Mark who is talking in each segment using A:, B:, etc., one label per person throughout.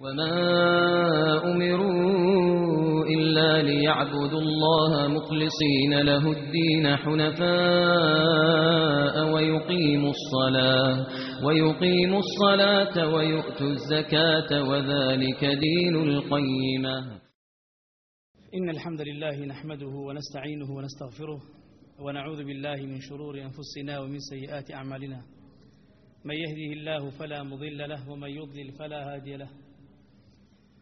A: وما أمروا إلا ليعبدوا الله مخلصين له الدين حنفاء ويقيموا الصلاة ويقيموا الصلاة ويؤتوا الزكاة وذلك دين القيمة.
B: إن الحمد لله نحمده ونستعينه ونستغفره ونعوذ بالله من شرور أنفسنا ومن سيئات أعمالنا. من يهده الله فلا مضل له ومن يضلل فلا هادي له.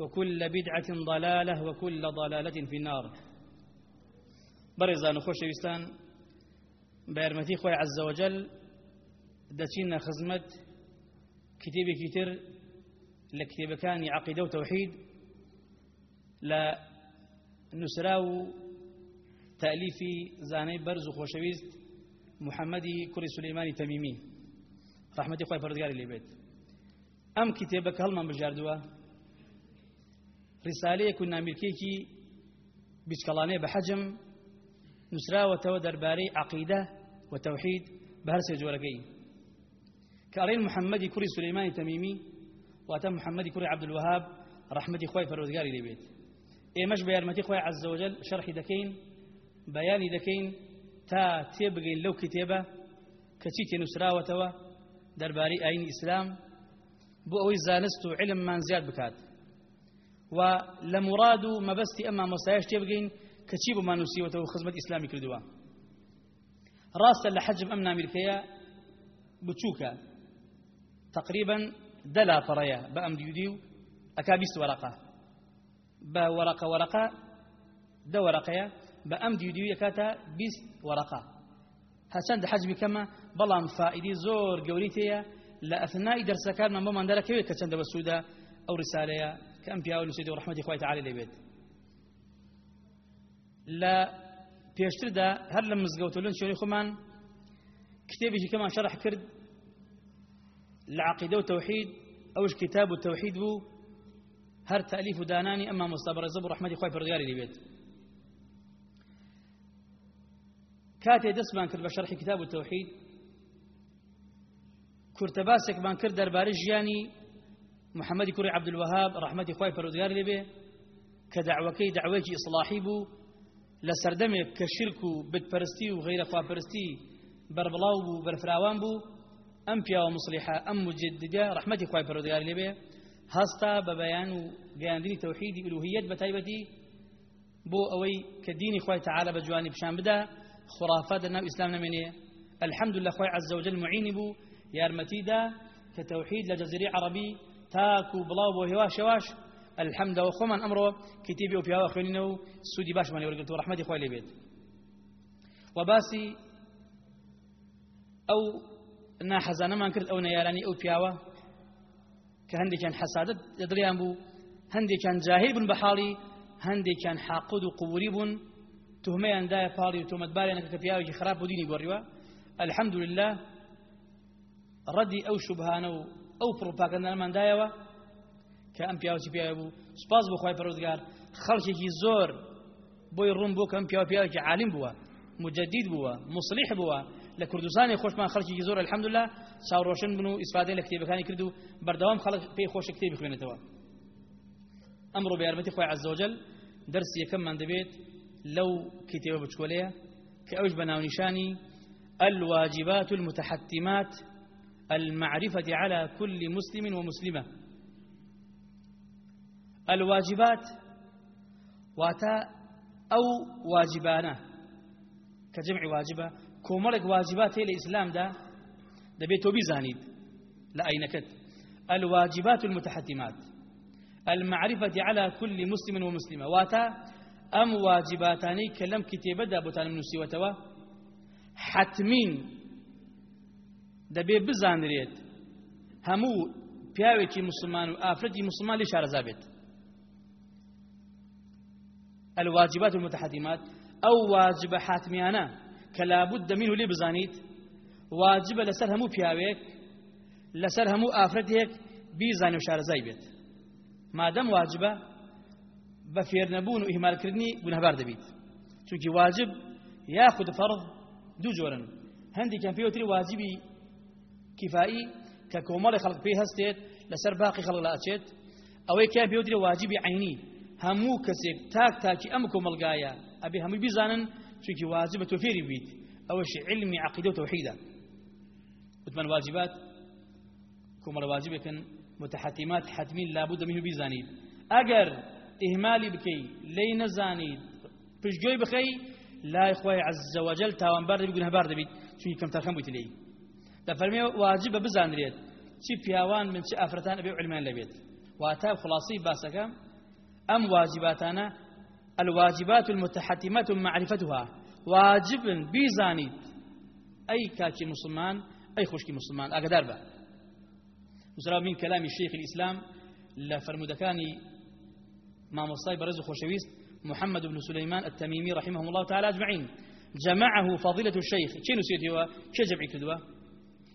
B: وكل بدعة ضلالة وكل ضلالة في النار. برزان خوش وستان بيرمتي خوي عز وجل دچينا خزمت كتير لكتاب كان عقيدة وتوحيد لا نسراو تأليفي زاني برز خوشويست محمدي كري سليماني تميمي. رحمتي خوي فردقاري اللي بيت. أم كتابك هل من بجاردوا؟ رسالەیە و نامیرکێکی بیچکەڵانەیە بە حەجم نووسراوەتەوە دەربارەی عقیدە و تەوحید بە هەر سێ جۆرەکەی کاڕێن محەممەدی کوڕی سلەیمانی تەمیمی واتە محەممەدی کوڕی عبدالوهاب ڕحمەتی خۆی پەرۆزگاری لێبێت ئێمەش بە یارمەتی خۆی عزەوجل شەرحی دەکەین بەیانی دەکەین تا تێبگەین لەو کتێبە کە چی تێنووسراوەتەوە دەربارەی ئاینی ئیسلام بۆ ئەوەی زانست و علممان زیاد بکات. و لە مراد و مەبەستی ئەمما مۆسایش تێ بگەین کە چی بۆ مانوسیوەتەوە خزمەت ئیسلامی کردووە ڕاستە لە حەجم ئەم نامیرکەیە بچووکە تقریبا دەلا پەڕەیە بە ئەم دیودی و ئەکا بیست وەرەقە بە وەرەقە وەرەقە دە وەرەقەیە بە ئەم دیودی یەکاتە بیست وەرەقە هەچەند حەجمی کەمە بەڵام فائیدی زۆر گەوری تەیە لە ئەثنای دەرسەکانمان بۆمان دەرەکەوێت کە چەندە بەسوودە ئەو ڕسالەیە پیاوە نووسیدە ڕحمەتی خۆی تعالی لێبێت لە پێشتردا هەر لە مزگەوتولن شوێنی خۆمان کتێبێکی کەمان شەرح کرد لە عقیدە و تەوحید ئەوش کتاب و تەوحید بوو هەر تەلیف و دانانی ئەمما مستەبرەزە بۆ ڕحمەتی خۆی پردگاری لێبێت کاتێ دەستمان کرد بە شەرحی کتاب و تەوحید محەممەدی کوڕی عبدالوهاب ڕحمەتی خی پەرودگار لێبێ کە دعوەکەی دعوەیەکی ئیسلاحی بوو لە سەردەمێک کە شرک و بتپەرستی و غیرە خواپەرستی بربڵاو بوو بەرفراوان بوو ئەم پیاوە مسلحە ئەم مجددە ڕحمەتی خی پەرودگار لێبێ هەستا بە بەیان و گەیاندنی تەوحیدی ئلوهیت بە تایبەتی بۆ ئەوەی بدا خرافات ناو ئیسلام نامێنێ الحمد لله خی عز وجل معینی بوو یارمەتیدا کە تەوحید لە جەزیری عربی تاکو بڵاو بۆ هێوا شێواش الحەمدەوە خۆمان ئەمڕۆ کتێبی و پیاوە خوێنینە و سوودی باشمان وەرگرتەوە ڕحمەتی خۆی لێبێت و باسی ئەو ناحەزانەمان کرد ئەو نەیارانی ئەو پیاوە کە هەندێکیان حەسادت دڵیان بوو هەندێکیان جاهل بوون بە حاڵی هەندێکیان حاقود و قووری بوون. تهمەیان دایە پاڵی و تۆمەتبارێنەکە کە پیاوێکی خراپ بۆ دینی گۆڕیوە. الحەمدولله ڕەدی ئەو شوبهانە و ئەو پڕۆپاگەندانماندایەوە کە ئەم پیاوەی پیاوە بوو. سپاس خۆی پەرۆزگار. خەڵکێکی زۆر بۆی ڕوون بۆ کەم پیاوە پیاوێکی عالم بووە مجدد بووە مصلح بووە. لە کوردستانی خۆشمان خەڵکێکی زۆر الحەمدلله چاوڕۆشن بن و ئیسفادەی لە کتێبەکانی کرد و بەردەوام خەڵک پێی خۆش کتێبی خوێنێتەوە. ئەمڕۆ بە یارمەتی خۆی عەزەوجەل دەرسی یەکەممان دەبێت لەو کتێبە بچکۆلەیە کە ئەوش بە ناونیشانی الواجبات المتحتمات المعرفة على كل مسلم ومسلمة. الواجبات واتا ئەو واجبانە کە جمعی واجبە کۆمەڵێک واجبات ئیسلامدا دەبێت تۆ بیزانیت لە ئەینەکەت الواجبات المتحتمات. المعرفة على كل مسلم ومسلمة. واتا أم واجباتاني كلام كتابة دابتان من نسيوتوا حتمين دەبێ بزانرێت هەموو پیاوێکی مسلمان و ئافرەتی مسلمان لێ شارەزابێت الواجبات المتحتمات أو واجب حاتميانا كلا بد منه لي بزانيت واجب لسر همو پیاوێک لسر همو ئافرەتێک بیزانێ و شارەزای بێت. مادەم واجبە بە فێرنەبوون و ئیهمالکردنی گونەهبار دەبیت. چونکی واجب یاخود فەرض دوو جۆرن. هەندێکیان پێوتری واجبی کفایی کە کۆمەڵی خەڵک پێی هەستێت لەسەر باقی خەڵک ئەچێت ئەوەی کیان پێوتری واجبی عینی هەموو کەسێک تاک تاکی ئەم کۆمەلگایە ئەبێ هەمووی بیزانن چونکی واجبە تۆ فێری بیت ئەوەش علمی عقیدە واجبات. كومر واجبكن متحتمات حتمين لابد منه بيزانيد اگر إهمالي بكي لي نزانيد پشگوي بخي لا إخوة عز وجل تاوان بارد بيقول هبار دبيت شو كم ترخم بيت دفرمي واجب بزان ريت شي بياوان من شي افرتان ابي علمان لبيت. واتاب خلاصي باسكا. ام واجباتنا الواجبات المتحتمات معرفتها. واجب بيزانيد اي كاكي مسلمان اي خوشكي مسلمان. أقدر به وزرا من كلام الشيخ الإسلام لفرمودكاني ما مصاي برز خوشويست. محمد بن سليمان التميمي رحمه الله تعالى أجمعين. جمعه فضيلة الشيخ. شي نسيت هو؟ شي جمعي كدوا؟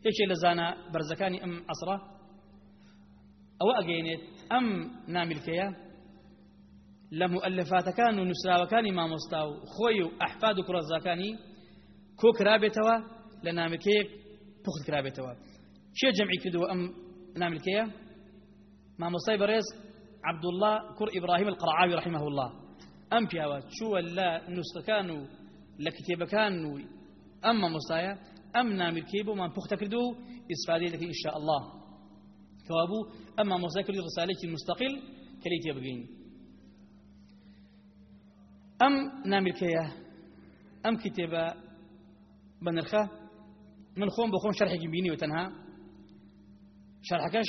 B: إيش لزانا برزكاني أم عصرة أو أجينت أم نامل كيا؟ لمؤلفات كانوا نسرا وكاني ما مستاو. خوي أحفاد كرزاكاني كو كرابتوا لنامل كيك بخت كرابتوا. شي جمعي كدوا أم نعمل كيا؟ ما مصيب ريز عبد الله كر إبراهيم القرعاوي رحمه الله. أم بياوات شو لا نستكانوا لكتيب كانوا أما نعمل كيبو ما بختكردو إسفادي لك إن شاء الله. كوابو أما مصايا كل رسالة المستقل كليت يبقين. أم نعمل كيا؟ أم كتابة بنرخة؟ من خوم بخوم شرح جنبيني وتنها. شرحكش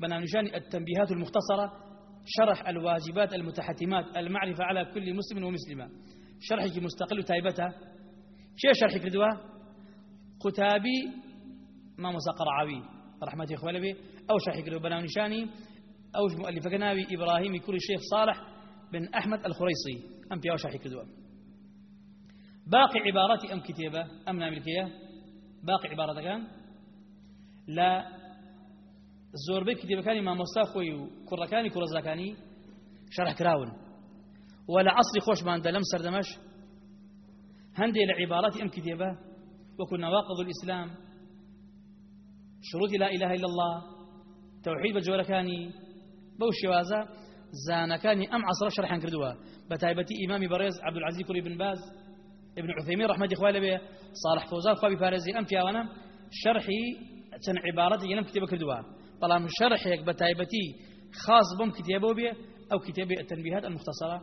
B: بنانجان التنبيهات المختصرة شرح الواجبات المتحتمات المعرفة على كل مسلم ومسلمة. شرحك مستقل تايبته شيء شرحك لدوا قتابي ما مساق رعاوي رحمة إخوة به أو شرحك لدوا بنانجاني أو مؤلف جنابي إبراهيم كل الشيخ صالح بن أحمد الخريصي. أم في شرحك لدوا باقي عباراتي أم كتابة أم ناملكية باقي عبارة كان. لا. زۆربەی کتێبەکانی مامۆستا خۆی و کوڕەکانی کوڕزەکانی شەرحکراون و لە عەسری خۆشماندا لەم سەردەمەش هەندێک لە عیباڕاتی ئەم کتێبە وەکو نەواقض الئیسلام شروط لا إله إلا الله. توحيد بجوركاني بو شوازة. زانكاني أم عصر شرحا كردوا. بتايبتي إمامي بريز عبد العزيز كوري بن باز. ابن عثيمين رحمة إخوة به صالح فوزان خوابي فارزي. أم فياوانا. شرحي تن عبارتي ينم كتابة كردوا. شەرحێک بە تایبەتی خاص بۆم کتێبەوە بێ ئەو کتێبی التنبيهات المختصرة.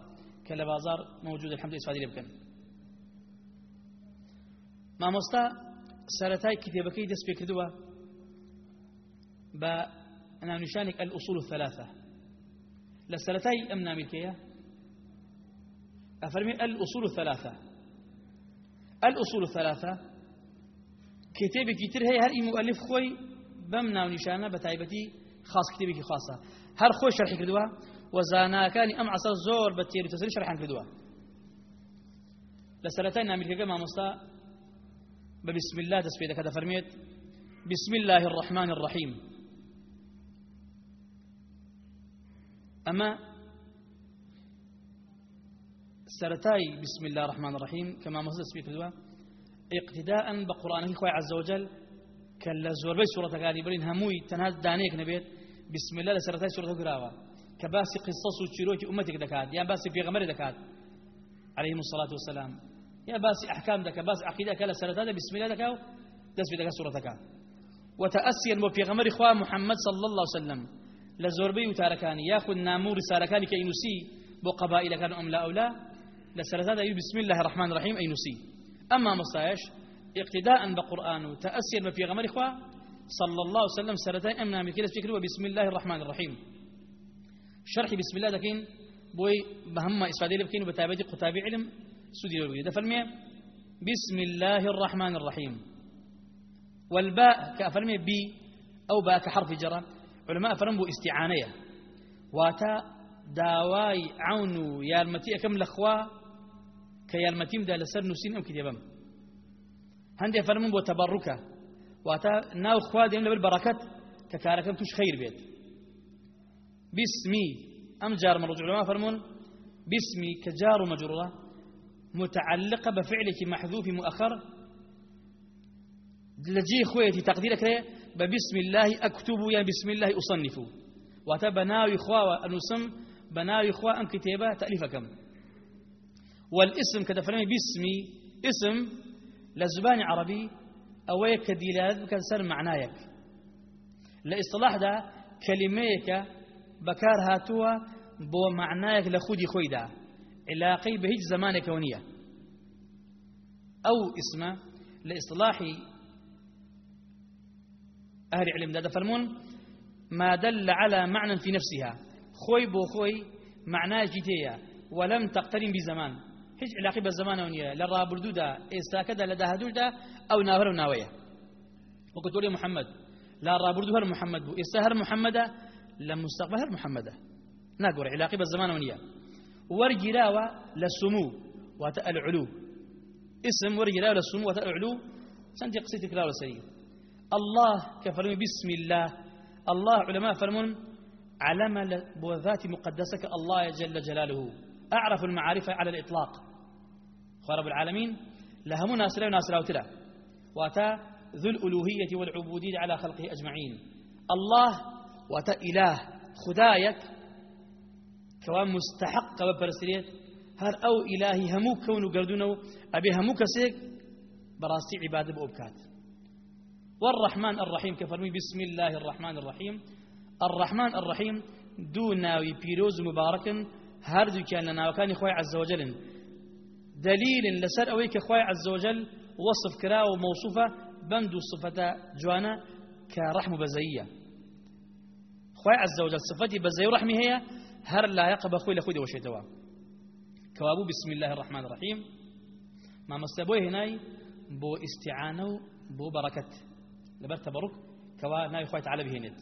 B: کە لە بازار موجود الحمد استفاده لێ بکەن مامۆستا سەرەتای کتێبەکەی دەست پێ کردووە بە ناونیشانێک الأصول الثلاثة. سەرەتای ئەم نامیرکەیە؟ أفرمي الأصول الثلاثة. الأصول الثلاثة كتابي كتير هي هر مؤلف خوي بەم ناونیشانە بە تایبەتی خاص کتێبێکی خاصە. هەر خۆی شەرحی کردووە و زاناکانی ئەم عسە زۆر بە تێری تەسری شەرحان کردووە. لە سەرەتای نامیرکەکە مامۆستا بە بسم الله پێ دەکە دەفەرمێت بسم الله الرحمن الرحيم. أما سرتاي بسم الله الرحمن الرحيم كما مصدر سبيك اقتداء بقرآنه خوي عز وجل کە لە زۆربەی سوورەتەکانی بڵین هەمووی تەنها دانەیەک نەبێت بسم الله سوورەتە گراوە کە باسی قصص و چیرۆکی ئومەتێک دەکات یان باسی پێغەمبەری دەکات عليهم الصلاة والسلام. يا باسی أحكام دەکە باسی عقیدە کە لە سەرەتادا بسم الله و دەست پێ دەکات سوورەتەکە وتأسيا پێغەمبەری خوا محمد صلى الله عليه وسلم. لە زۆربەی وتارەکانی یاخود ناموو رسالەکانی کە ئەینوسی بۆ قەبائلەکان ئەم لا. ئەولا لسرتا بسم الله الرحمن الرحيم أي نسي أما مصايش اقتداء بقرآن. وتأسير ما في غمر إخوة صلى الله عليه وسلم سرتا أمنا من كده فكره بسم الله الرحمن الرحيم. شرح بسم الله دكين بوي بهم إسفادي لبكين وبتابعي قتابي علم. سودي ده فالمية بسم الله الرحمن الرحيم والباء كأفرمي بي أو باء كحرف جرى علماء فرموا استعانية واتا داواي عون يالمتي أكم لخوا كيالمتيم دا لسر نسين أم كتابم هندي فرمون بو تبركة واتا ناو خوا ديم لبل بركات ككاركم توش خير بيت باسمي أم جار مرجع علماء فرمون باسمي كجار مجرورة متعلقة بفعلك محذوف مؤخر؟ لجي خويتي تقديرك ببسم الله أكتب يا بسم الله أصنف. وتبناوي خوا أنسم بناوي خوا أم كتابة تأليفكم والاسم كذا فرمي باسمي اسم لزبان عربي أويك كديلاد كان سر معنايك. لإصطلاح دا كلميك بكار هاتوا بو معنايك لخودي خويدا. علاقي بهج زمان كونية أو اسمه لاصطلاح أهل العلم ده فرمون ما دل على معنى في نفسها. خوي بو خوي معناه جيتيا ولم تقترن بزمان. هیچ علاقه بالزمان ونيا لرا بردودا استاكدا لدا هدودا أو ناهر ناويه وقلت له محمد لا را بردو هر محمد بو. استهر محمد لمستقبل هر محمد. ناقور علاقه بالزمان ورجراوه للسمو وتأل العلو. اسم ورجراوه للسمو وتأل العلو. سنتي قصيتك لا سريع الله كفرمي بسم الله. الله علماء فرمون علم بوذات مقدسك الله جل جلاله. أعرف المعارف على الإطلاق. رب العالمين. لهم ناس لا وناس لا واتا ذو الألوهية والعبودية على خلقه أجمعين. الله واتا إله خدايك كوان مستحق ببرسليت هر أو إلهي هموك كونو قردونه أبي هموك سيك براستي عبادة بأبكات. والرحمن الرحيم كفرمي بسم الله الرحمن الرحيم. الرحمن الرحيم دون ناوي بيروز مبارك هردو كان لنا وكان إخوي عز وجل. دليل لسر أويك إخوي عز وجل وصف كرا وموصوفة بندو صفة جوانا كرحم بزية. إخوي عز وجل صفتي بزي ورحمي هي هر لا يقب أخوي لخوي وشيتوا كوابو بسم الله الرحمن الرحيم. ما مستبوه هناي بو استعانة بو بركته لبر تبرك كوا ناوي خوي تعالى بهنت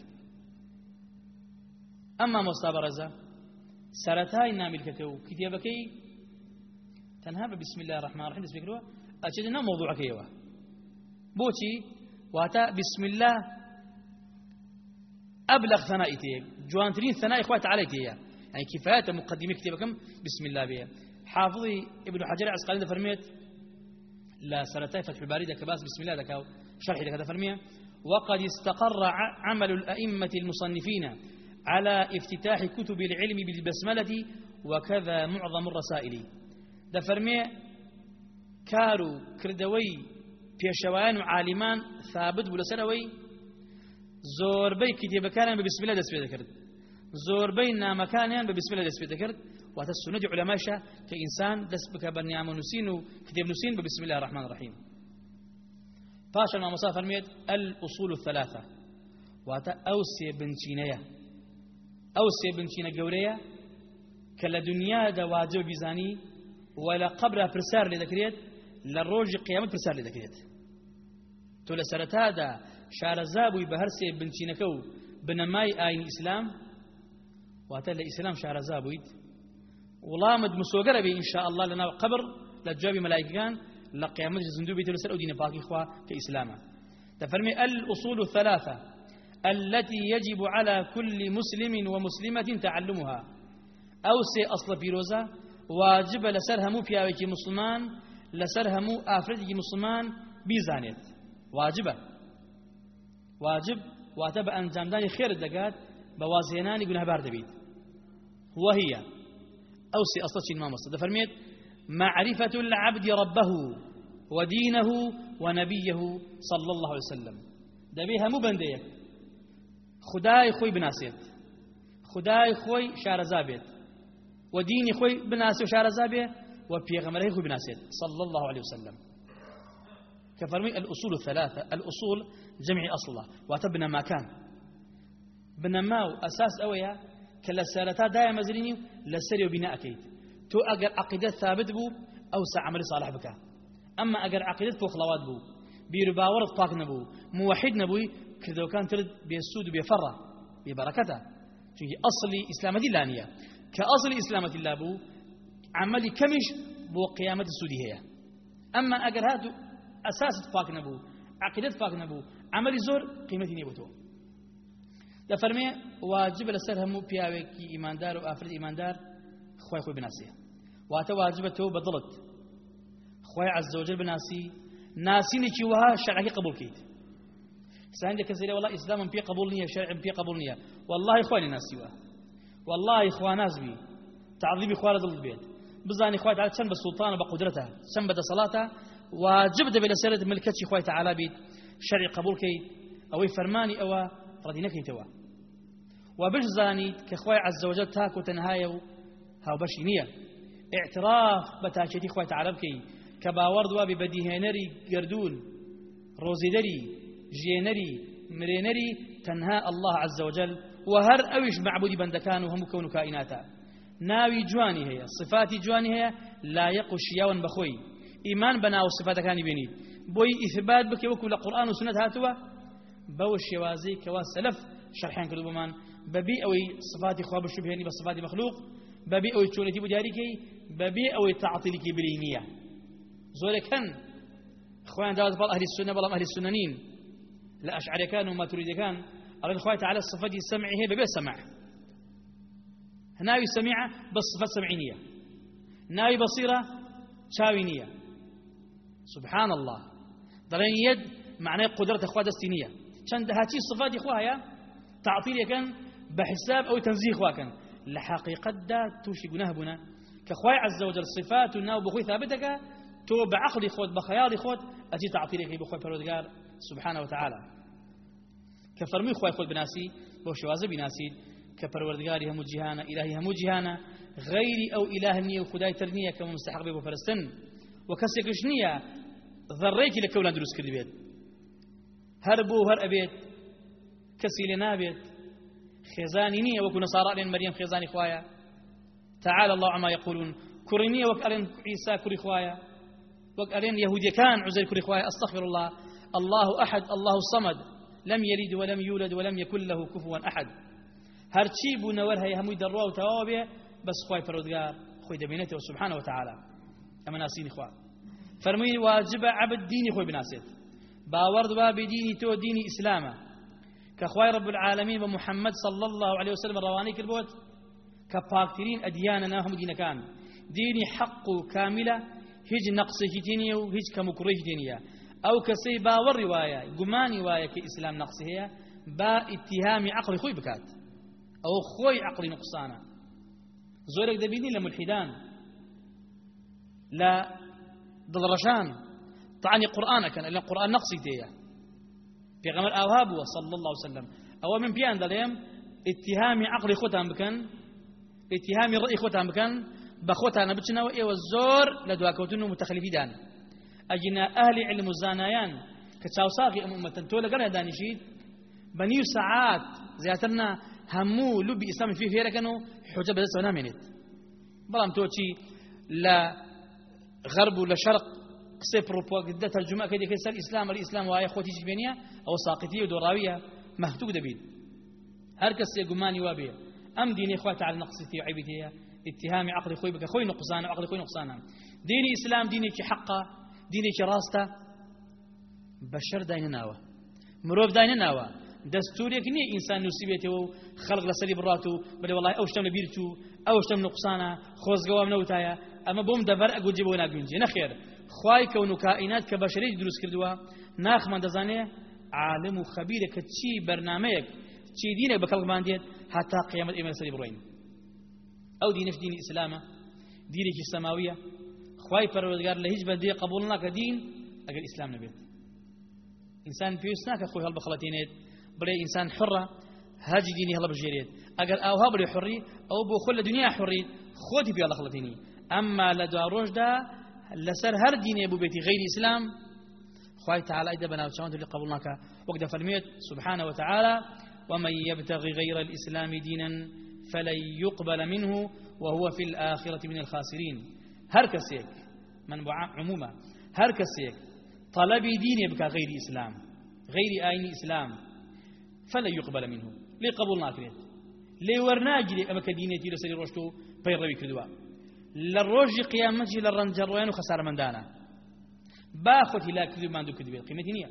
B: أما مستبرزة سرتاي نامل كتو كتابكي تنهاب بسم الله الرحمن الرحيم. تسبيكروا أجدنا موضوعك يوا بوتي واتا بسم الله أبلغ ثنائتي جوانترين ثناء إخوات عليك يعني كفاية مقدمة كتابكم بسم الله بها حافظي ابن حجر عسقالي فرميت لا سرتاي فتح الباري كباس بسم الله دكاو شرح لك هذا فرمية. وقد استقر عمل الأئمة المصنفين على افتتاح كتب العلم بالبسملة وكذا معظم الرسائل. ده فرمية كارو كردوي بيشوان وعالمان ثابت بلسنوي زوربي كتابكان ببسم الله دس ذكرت زۆربەی نامەکانیان بە بسم لە دەست پێ دەکرد واتە سنەتی علەماشە کە ئینسان دەست بکە بە نیامە نووسین و کتێب نووسین بە بسم لە ڕحمان ڕحیم پاشە مامۆسا فەرمێت ئەل ئوسول و فەلاتە واتە ئەو سێ بنچینەیە. ئەو سێ بنچینە گەورەیە کە لە دنیادا واجە و بیزانی و لە قبرا پرسیار لێ دەکرێت لە ڕۆژی قیامەت پرسیار لێ دەکرێت. تۆ لە سەرەتادا شارەزابووی بە هەر سێ بنچینەکە و بنەمای ئاین ئیسلام واتا لإسلام شارزابويت ولامد مسوقر بي إن شاء الله لنا قبر لجواب ملائكان لقيامة زندوبي تلسل أو دين باقي إخوة كإسلاما تفرمي الأصول الثلاثة التي يجب على كل مسلم ومسلمة تعلمها. أو سي أصل بيروزا واجب لسرهمو بياوكي مسلمان لسرهمو آفردكي مسلمان بيزانيت. واجبة. واجب واتب أنجام داني خير الدقات بوازيناني قلنا بارد بيت. وهي أو سي أصل ما مصد فرميت معرفة العبد ربه ودينه ونبيه صلى الله عليه وسلم. دبيها مو بنديك خداي خوي بناسيت. خداي خوي شارزابيت وديني خوي بناسي وشارزابي وبيغمره خو بناسيت. صلى الله عليه وسلم. كفرمي الأصول الثلاثة. الأصول جمع أصله وتبنى ما كان. بنما أساس أويا كلا سارتا دايا مزريني لسري وبناء أكيد تو أجر عقيدة ثابت بو أو عمل صالح بك أما أجر عقيدة فخلوات بو. بير باور طاق نبو. موحد نبوي كردو كان ترد بيسود بيفرة ببركته. چونكي أصلي إسلام دي لانية كأصل إسلام الله بو عملي كمش بو قيامة السودي هي أما أجر هاتو أساس فاك نبو عقيدة فاك نبو عملي زور قيمتي نيبوتو دەفەرمێ واجب لەسەر هەموو پیاوێکی ئیماندار و ئافرەت ئیماندار خۆی خۆی بناسیە. واتە واجبە تۆ بەدڵت خۆی عەزەوجل بناسی ناسینێکی وها شەرعەکە قبول بکەیت سان دەکە زێرە وڵا ئیسلامم قبول نییە شەرعم پێ قبول نییە. والله خۆی ناسیوە والله خوا نازبی تعظیمی خوا لە دڵت بێت. بزانی خوای تعالی چەند بە سوڵتانە بە قدرەتە. دەسەڵاتە واجب دەبێت لەسەرت ملکەتی خوای تعالی بیت. شەرعی قبول کەیت. ئەوەی فەرمانی ئەوە ڕەدی نەکەیتەوە و بشزانیت کە خۆی عەزەوجە تاک و تەنهایە و هاوبەشی نییە اعتراف بە تاچێتی خۆی بکەی کە باوەڕدوا بێ بەدیهێنەری گردون ڕۆزیدەری ژێنەری مرێنەری تەنها الله عز وجل وهر أويش معبودي بندكان وهم كون كائناتا ناوي جواني هي صفاتي جواني هي لا يقو شياون بخوي إيمان بنا وصفات كان بيني بوي إثبات بك وكل قرآن وسنة هاتوا بو الشوازي كوا سلف شرحين كردو بمان ببي أوي صفاتي خواب الشبهاني بصفاتي مخلوق ببي أوي تشولتي بداريكي ببي أوي تعطيلكي بلينية زوري كان إخوان داود بال أهل السنة بل أهل السننين لا أشعر كان وما تريد كان الله خوات على الصفات السمع هي ببي سمع ناوي سميعة بالصفات سمعينية ناوي بصيرة شاوينية سبحان الله. ضلين يد معناه قدرة دستينية چند هاتي صفات إخوة تعطيل كان بحساب أو تنزيه إخوة كان لحقيقة دا توشي قناه بنا كخواي عز وجل صفات الناو بخوي ثابتك تو بعقل خود بخيال خود أتي تعطيلك بخوي فرودقار سبحانه وتعالى كفرمي خواي خود بناسي بو شوازة بناسي كپروردگاری همو جهانا إلهي همو جهانا غير أو إله نية وخداي ترنية كما مستحق بيبو فرستن وكسيكش نية ذريك لكولا دروس كردي بيت هر بو هر أبيت كسي لنابيت خزاني نية وكو نصارى لين مريم خزاني خوايا تعالى الله عما يقولون كرنية وكألين عيسى كري خوايا وكألين يهودي كان عزير كري خوايا أستغفر الله الله أحد الله الصمد لم يلد ولم يولد ولم يكن له كفوا أحد. هرچی بوونەوەەر هەیە هەمووی دەڕوا و تەواوە بێ بەس خی پەرۆدگار خۆی دەبێنێتەوە سبحانەوە تعاالە ئەمە ناسینی خوا. عبد دینی خۆی بناسێت. باوەڕدوا بێدینی تۆ دینی ئیسلامە کە خوای رب العالمین بە محەممەد صلى الله عليه وسلم ڕوانەی کردبوت کە پاکترین ئەدیانە ناو هەموو دینەکان دینی حەق و کاملە هیچ نەقسێکی تینیە و هیچ کەم و کوڕێکی تینیە ئەو کەسەی باوەڕی وایە گومانی وایە کە ئیسلام نەقسی هەیە با ئیتیهامی عقلی خۆی بکات ئەو خۆی عقلی نقصانە زۆرێک دەبینی لە ملحیدان لە دڵڕەشان طعني قورآنەکەن لە قورآن نقصی تێیە پێغەمبەر ئاوا بووە صلی الله وسلم. ئەوە من پیان دەڵێم اتهامی عقلی خۆتان بکەن اتهامی ڕئی خۆتان بکەن بە خۆتانە بچنەوە ئێوە زۆر لە دواکەوتن و متەخلیفیدان ئەجنا ئەهلی علم و زانایان کە چاوساقی ئەم ئومەتەن تۆ لەگەڵ دانیشید بە نیو سەعات زیاترنا همو لبي إسلام فيه فيه لكنه حجة بدأت نامينيت بلام توتي لا غرب ولا شرق قصي بروباغندا ترجمة كده كيسال الإسلام الإسلام وآية خوتي جبينية أو ساقطية ودوراوية مهتوك دبين هركس يقماني وابية. أم ديني إخوات على نقصتي وعيبتي اتهامي عقلي خوي بك. خوي نقصانا وعقلي خوي نقصانا. ديني إسلام دینێکی حەقە دینێکی ڕاستە. بشر داینەناوە. مرۆڤ داینەناوە. دەستورێک نییە ئینسان نووسیبێتەوە و خەڵک لەسەری بڕات و بڵێ وڵی ئەو شتم لە بیرت و ئەو شتم نقصانە خۆزگەوام نەوتایە ئەمە بۆم دەبەر ئەگوجێ بۆ ناگونجێ نەخێر خوای کەون و کائینات کە بەشەرێک دروست کردووە ناخمان دەزانێ عالم و خەبیرە کە چی بەرنمەیەک چی دینێک بە کەڵکمان دێت هەتا قیامەت ئێمە سەری بڕۆین. ئەو دینش دینی ئیسلامە دینێکی سەماویە. خوای پەروەردگار لە هیچ بەندێ قبول ناکە دین ئەگەر ئیسلام نەبێت. ئینسان پێویست ناکە خۆی هەڵبەخەڵەتێنێت بڵێ ئینسان حڕە هاجی دینی هەڵە بژێرێت. ئەگەر ئاوها بڵێ حڕی ئەو بۆ خۆ لە دنیا حڕی خۆتی پێ لە خڵەتینی. ئەمما لە دوا لەسەر هەر دینێ بوو بێتی غیری ئیسلام خی تعالى ئەیدە بەناوچەوان لە قبول ناکە وەک دەفەرمێت سبحانه وتعالى ومن يبتغي غير الإسلام دينا فلن يقبل منه وهو في الآخرة من الخاسرين هر كسيك من عموما هر كسيك طلبي دين يبقى غير إسلام غير آين إسلام فلن يقبل منه. لي قبول ناكريت لي ورناجري أما كدينيتي لسري روشتو بيروي كدوا للروج قيامتي للرنجر وين وخسار من دانا. باخوتي لا كذب ما عنده كذب. قيمتي نية.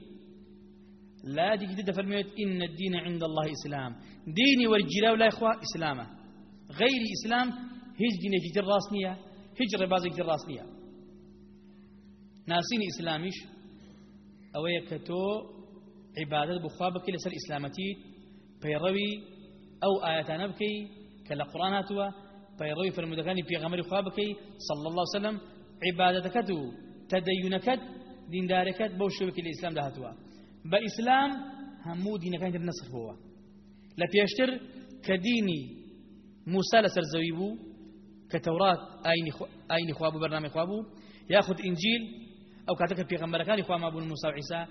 B: لا دي جديدة فرميت إن الدين عند الله إسلام. ديني والجلاو لا إخوة إسلامه غير إسلام هج ديني جدر راسنية هج ربازي جدر راسنية ناسيني إسلاميش. أويا كتو عبادة بخوابك لسر إسلامتي. بيروي أو آياتنا بكي. كلا قرآناتوا بيروي فرمودكاني في غمر خوابكي صلى الله وسلم عبادتكتو تدينكت دين داركت بو شوك الإسلام دهتوا. بإسلام همو دينكان در نصر هو. لبيشتر كديني موسى لسر زويبو كتوراة آين خو... آين خوابو برنامج خوابو. ياخذ إنجيل أو كاتك في غمركان إخوان ما بون موسى وعيسى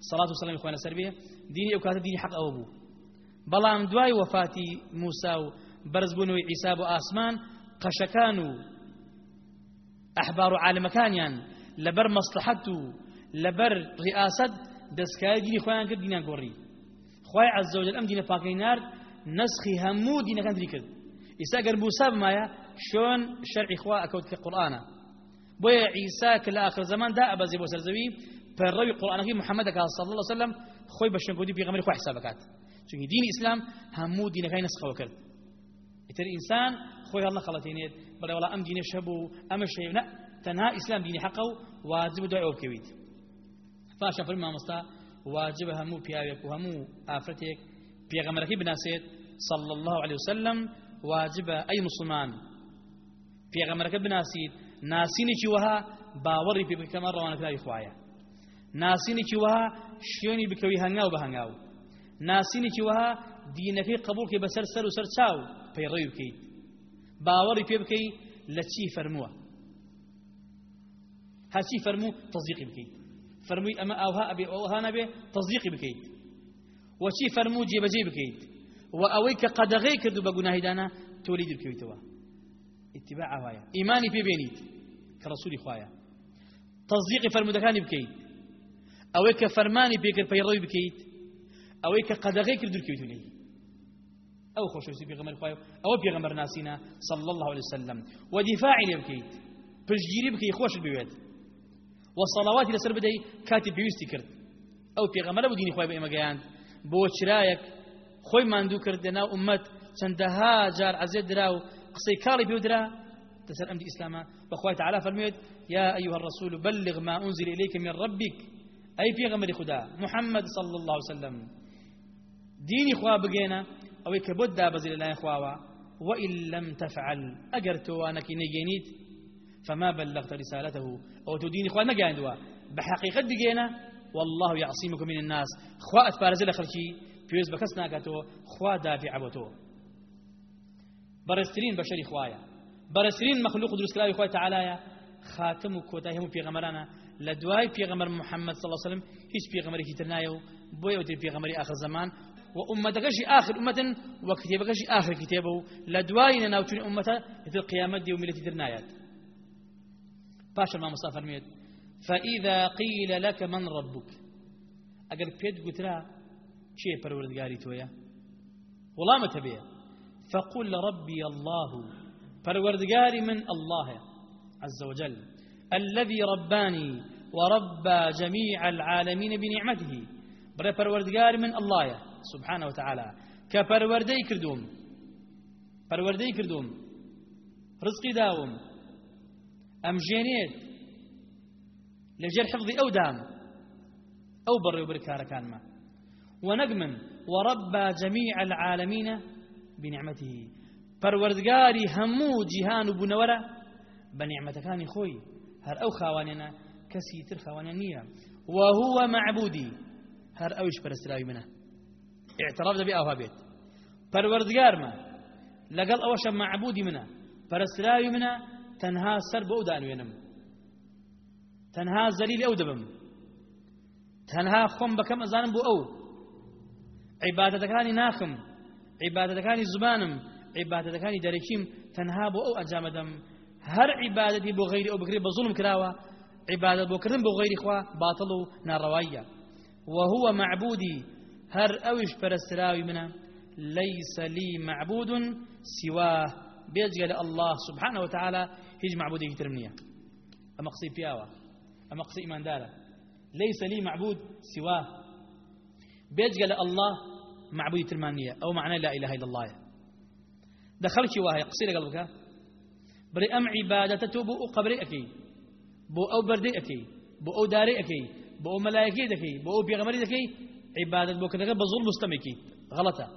B: صلاة والسلام إخوانا سربية ديني أو كاتك ديني حق أو بو بەڵام دوای وەفاتی موسا و بەرزبوونەوەی عیسا بۆ ئاسمان قەشەکان و ئەحبار و عالمەکانیان لەبەر مەسلحەت و لەبەر ڕئاست دەستکاری دینی خۆیان کرد دینیان گۆڕی خی عەزەوجل ئەم دینە پاکەی نارد نسخی هەموو دینەکان دری کرد ئیسا گەر موسا بمایە شۆن شەرعی خوا ئەکەوت کە قورآانە بۆیە عیسا کە لە آخر زەماندا ئەبەزی بۆ سەرزەوی پەرڕەوی قورآانەکەی محەممەدەکە صلی الله وسلم خۆی بە شنگودی پێغەمبەری خوا حساب بکات چونکی دینی ئیسلام هەموو دینەکەی نسخەوە کرد ئیتر ئینسان خۆی هەڵ نەخەڵەتێنێت بەڵێ وڵا ئەم دینە شەبوو ئەمە شەیە تەنها ئیسلام دینی حەقە و واجب دوای ئەو بکەویت فاشە فەرمی مامۆستا واجب هەموو پیاوێک و هەموو ئافرەتێک پێغەمبەرەکەی بناسێت صلى الله عليه وسلم واجب أي مسلمان. پێغەمبەرەکە بناسیت ناسینێکی وەها باوەڕی پێ بکەمە ڕەوانەکراوی خوایە ناسینێکی وەها شوێنی بکەوی هەنگاو بە هەنگاو ناسینێکی وەها دینەکەی قبولکەی بەسەر سەر و سەر چاو پەیڕەوی بکەیت. باوەڕی پێ بکەیت لە چی فەرمووە؟ هەچی فەرموو؟ تەزیقی بکەیت. فەرمووی ئەمە ئەوها ئەبێ ئەوها نەبێ تەزیقی بکەیت. وەچی فەرموو؟ جێبەجێ بکەیت. و ئەوەی کە قەدەغەی کردو بە گوناهیدانە تۆلی درکەویتەوە اتباع ئەوایە ئیمانی پێ بێنیت کە ڕسوولی خوایە. تەسدیقی فەرمودەکانی بکەیت. ئەوەی کە فەرمانی پێکرد پەیڕەوی بکەیت. ئەوەی کە قەدەغەی کرد درکەویت ئەو خۆشەویستی پێغەمبەر خوایە ئەوە پێغەمبەر ناسینە صلى الله عليه وسلم. بکەی خۆشت بوێت وصلواتی لەسەر بدەی کاتی پێویستی کرد ئەو پێغەمبەرە بوو دینی خوای بە ئێمە گەیاند بۆ چرایەک خۆی ماندوو کرد لەناو ئومەت چەندەها جار عەزێت درا و قسەی کاڵی پێ درا تسر أمر إسلام وخواه تعالى فرميت يا أيها الرسول بلغ ما أنزل إليك من ربك. أي في غمر خدا محمد صلى الله عليه وسلم. ديني خواه بقينا أو يكبد دابزل الله خواه وإن لم تفعل أجرت وأنك نجينيت فما بلغت رسالته. أو تديني خواه نجاندوا بحقيقة بقينا والله يعصمك من الناس. خواه أتبارزل خلشي پێویست بە کەس ناکاتەوە خوا دافع بۆتەوە بەڕێستترین بەشەری خوایە بەرەسرین مەخلوق دروستکراوی تعالایە خاتم و کۆتای هەموو پێغەمەرانە لە دوای پێغەمەر محەممەد صلی وسلم هیچ پێغەمەرێکی تر نایە و بۆیە وتر پێغەمەری زمان. و ئومەتەکەشی آخر ئومەتن و کتێبەکەشی آخر کتێبە و لە دوای ناوچوونی ئومەتە هتر قیامەت دی و میلەتی تر نایەت پاشە مامۆستا فەرمێت فإذا قيل لك من ربك. أجر بيت قترا شيء پروردگاری تويا؟ ولا تبيه فقل ربي الله. پروردگاری من الله عز وجل. الذي رباني وربى جميع العالمين بنعمته. بري پروردگاری من الله. سبحانه وتعالى. كپروردي كردوم پروردي كردوم رزقي داوم. ام جينيت لجر حفظي أو دام. أو بري وبركار كان ما ونقمن وربى جميع العالمين بنعمته. هەموو جیهان و بوونەوەرە بە نیعممەتەکانی خۆی. هەر ئەو خاوانێنە کەسی تر خاوانیان نییە. وهوە معبودی هەر ئەوش پەرستراوی منە. اعتراف دەبێ ئاوا بێت. پەروەردگارمە لەگەڵ ئەوەشە معبودی منە پەرستراوی منە تەنها سەر بۆ ئەو دانوێنم. تەنها زەلیل ئەو دەبم. تەنها خۆم بەکەم ئەزانم بۆ ئەو. عیبادەتەکانی ناخم عیبادەتەکانی زبانم عیبادەتەکانی دەرەکیم تەنها بۆ ئەو ئەنجامەدەم هەر عیبادەتی بۆ غیری ئەو بکرێت بە زوڵم کراوە عیبادەت بۆکردن بۆ غیری خوا باتڵ و ناڕەواییە. وهو معبودي هر أوش فرستراوي منه ليس لي معبود سواه بيجي الله سبحانه وتعالى هيج معبودي ترمنيه أما قصي بياوة أما قصي إيمان دارة. ليس لي معبود سواه بيجي الله معبودي ترمانية أو معنى لا إله إلا الله. دخلت وهي قصير قلبك بري أم عبادة بو قبري أكي بو أو بردي أكي بو أو داري أكي بو أو دكي بو كذا بظلم مستمكي غلطة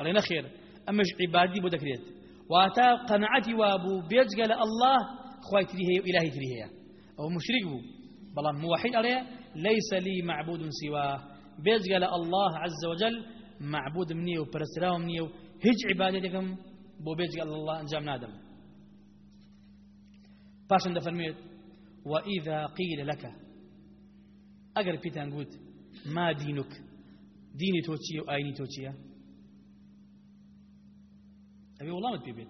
B: علينا خير أمش عبادتي بو دكريت واتا قناعتي وابو بيجقل الله خواي تريه وإلهي تريه أو مشرك بو بلا موحد عليه ليس لي معبود سواه بيجقل الله عز وجل معبود مني وبرسراو مني هج عبادتكم بو بيجقل الله انجام نادم باشن دفرميت وإذا قيل لك أقر بيتان قلت ما دينك؟ ديني توتشي وآيني توتشي أبي والله مت بيت.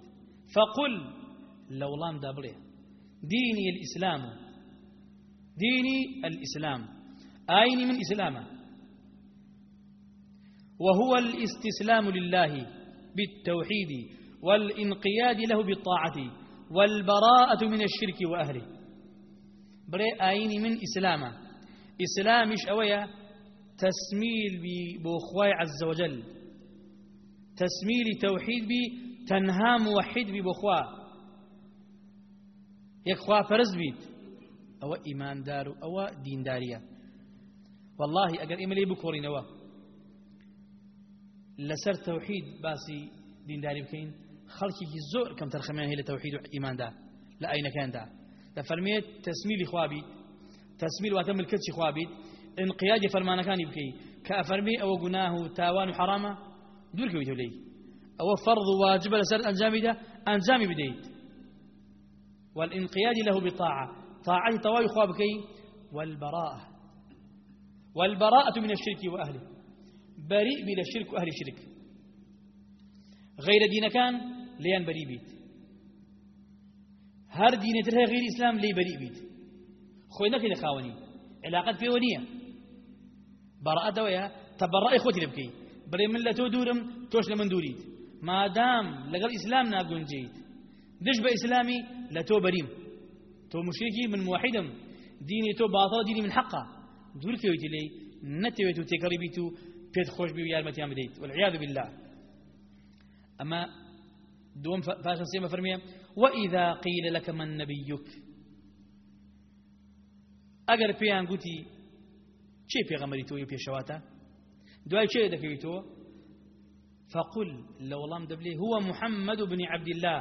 B: فقل لو لام دابلي. ديني الإسلام. ديني الإسلام. آيني من إسلامه وهو الاستسلام لله بالتوحيد والانقياد له بالطاعة والبراءة من الشرك وأهله. بري آيني من إسلامه إسلامش أويا؟ تسميل بأخواي عز وجل. تسميل توحيد بي تنها موحد بي بأخوا. يكخوا فرز بيت. أو إيمان دار أو دين دارية. والله أقر إملي بكورين أو لسر توحيد باسي دين داري بكين. خلقي زور كم ترخمان هي لتوحيد إيمان دا. لا أين كان دا. لفرميت تسميل خوابي تسميل واتم الكتش خوابي انقيادي فرمان كان يبكي. كأفرمي أو قناه تاوان دور كويت لي أو فرض واجب لسر أنجامي ده أنجامي بديت والانقياد له بطاعة. طاعة طواي خوابكي والبراءة. والبراءة من الشرك وأهله. بريء بلا الشرك وأهل الشرك. غير دين كان ليان بريء بيت. هر دين غير إسلام لي بريء بيت. خوي نكي خاوني. علاقات في ونية براءة دوية. تبرأ إخوتي لبكي بري من لا تودورم توش لمن دوريد ما دام لقل إسلام ناقون جيد دش بإسلامي لا تو بريم. تو مشركي من موحدم. ديني تو باطل ديني من حقه دور كيوتي لي نتويتو تقريبيتو بيت خوش بي ويارمتي بديت والعياذ بالله. أما دوم فاشن سيما فرمية. وإذا قيل لك من نبيك. ئەگەر پێیان گوتی چێ پێغەمەری تۆی پێشەواتە دوای چێ دەکەویتەوە فقل لو لام دبلي هو محمد بن عبد الله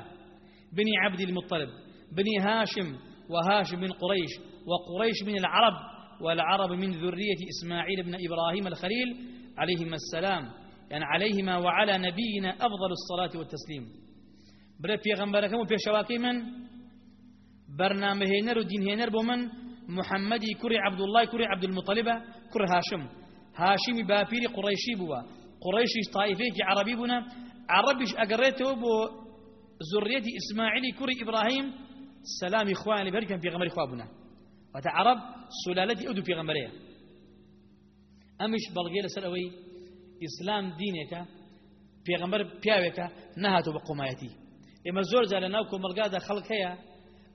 B: بن عبد المطلب بن هاشم وهاشم من قريش وقريش من العرب والعرب من ذرية إسماعيل بن إبراهيم الخليل عليهما السلام يعني عليهما وعلى نبينا أفضل الصلاة والتسليم بلا بيغمبركم وبيشواكي من برنامه هينر ودين محمدي كري عبد الله كري عبد المطلب كري هاشم هاشمي بابيري قريشي بوا قريشي طائفيك عربي بنا عربيش أقريته بو زرية إسماعيلي كري إبراهيم سلام إخواني بركم في غمر إخوابنا وتعرب سلالتي أدو في غمرية أمش بلغير سلوي إسلام دينك في غمر بياوك نهاتو بقومايتي إما زور زال ناوكو ملقادة خلق هيا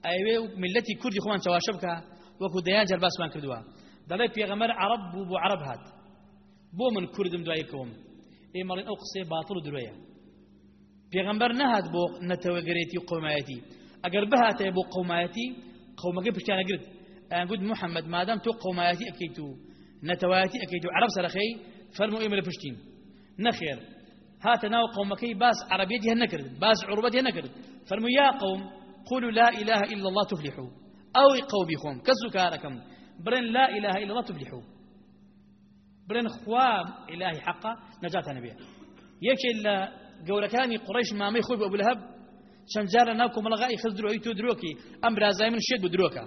B: أيوه ملتي كردي خوان تواشبك وەکو دەیان جەر باسمان کردووە. دەڵێ پێغەمەر عرب بوو بۆ عرب هات. بۆ من کوردم دوایکەوم ئێمەڵێن ئەو قسەی باتڵ و درۆیە. پێغەمبەر نەهات بۆ نەتەوەگرێتی و قومایەتی. ئەگەر بهاتەیە بۆ قومایەتی قومەکەی پشتیانەگرت ئەنگوت محەممەد مادام تۆ قومایەتی ئەەکەیت و نەتەوایەتی ئەەکەیت و عرب سەرخەی فەرمو ئێمە لە نەخێر. هاتە ناو باس عەرەبیەتی هەن نەکرد. باس عروبەتی هەن نەکرد. فەرمو یا قوم قولوا لا إله إلا الله تفلحوا. ئەی قەومی خۆم کەسوکارەکەم برن لا إله إلا الله تفلحوا برن خواب إلهي حقا نجاة نبيه يكي إلا قولكاني قريش ما مي خوي أبو لهب جارە ناو کۆمەڵغای خز درۆی تۆ درۆکی ئەم برازای من شێت بە درۆکە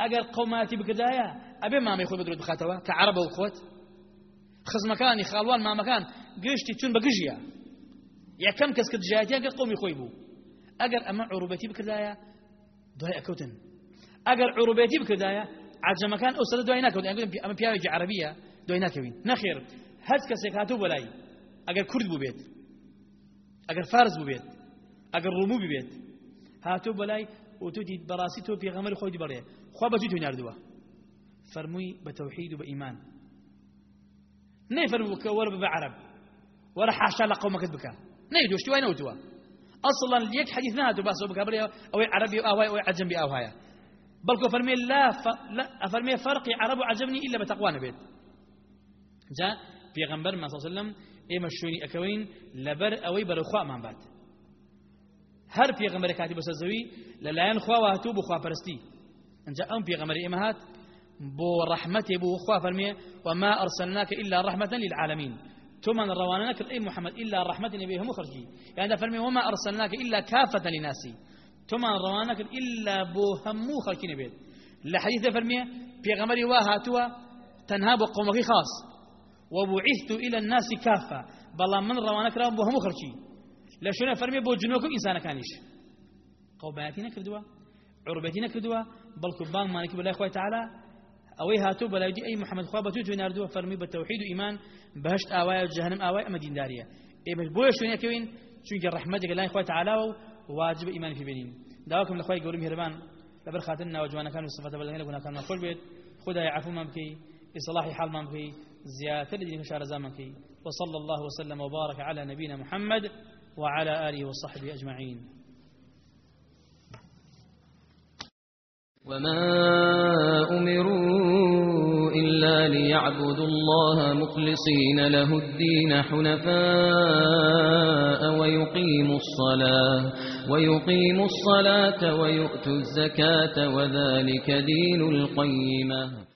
B: ئەگەر قەوماتی بکردایە ئەبێ مامەی خۆی بەدرۆت بخاتەوە کە عربە و خۆت خزمەکانی خاڵوان مامەکان گشتی چون بە گژیە یەکەم کەس کە دژایەتیان قومی خۆی بوو ئەگەر ئەمە عروبەتی بکردایە دوای ئەکەوتن ئەگەر عروبەتی بکردایە عجەمەکان ئەو سەر دوای ناکەوت ئەمە پیاوێکی عربیە دوای ناکەوین نەخێر هەست کەسێک هاتوو بەلای ئەگەر کورد بوو بێت ئەگەر فارس بوو بێت ئەگەر ڕووموو ببێت هاتوو بەلای وتوتی بەڕاستی تۆ پێغەمەری خۆی بەڕێ خوا بەجی تۆ ناردووە فەرمووی بە تەوحید و بە ئیمان نەیفەرموو کە وەرە بە عەرب وەرە حاشا لە قەومەکەت بکە نەیدۆشتی وای نەوتووە أصلا يك حديث نهاتو بس بكبر أو عربي أو أو عجمي أو هايا بل فرمي لا ف... لا فرمي فرق عرب وعجمني إلا بتقوى نبيت. جاء في غنبر ما صلى الله عليه وسلم اي مشوني أكوين لبر أوي برخوا ما بعد. هر في غنبر كاتب سزوي للاين خوا واتو بخوا برستي ان جاء أم في غنبر امهات بو رحمته بو خوا فرمي وما أرسلناك إلا رحمة للعالمين. ثم روانك أي محمد إلا رحمة نبيه مخرجي يعني فرمي وما أرسلناك إلا كافة ثم روانك إلا بوهمو خلق نبيه لحديث فرمي في غمري واهاتوا تنهاب قومك خاص. وبعثت إلى الناس كافة. بلا من روانك رام بوهمو خلقي لشنا فرمي بو جنوكم إنسان كانش قوماتي نكردوا عربتي نكردوا بل كبان مالك بالله خوي تعالى. أوي هاتو بلاجي أي محمد خوابه تو ناردو فرمي بالتوحيد وإيمان بهشت آوايا جهنم آوايا أما دين دارية. اي بس بويا شنو كوين چونك رحمتك الله خوي تعالى واجب إيمان في بينين داوكم لخوي قولي مهربان لبر خاتنا وجوانا كانوا صفات بلغنا كنا كان نقول بيت. خدا يعفو ممكي إصلاح حال ممكي زيادة الدين شهر زمنكي وصلى الله وسلم وبارك على نبينا محمد وعلى آله وصحبه أجمعين.
A: وما أمروا إلا ليعبدوا الله مخلصين له الدين حنفاء ويقيموا الصلاة ويقيموا الصلاة ويؤتوا الزكاة وذلك دين القيمة.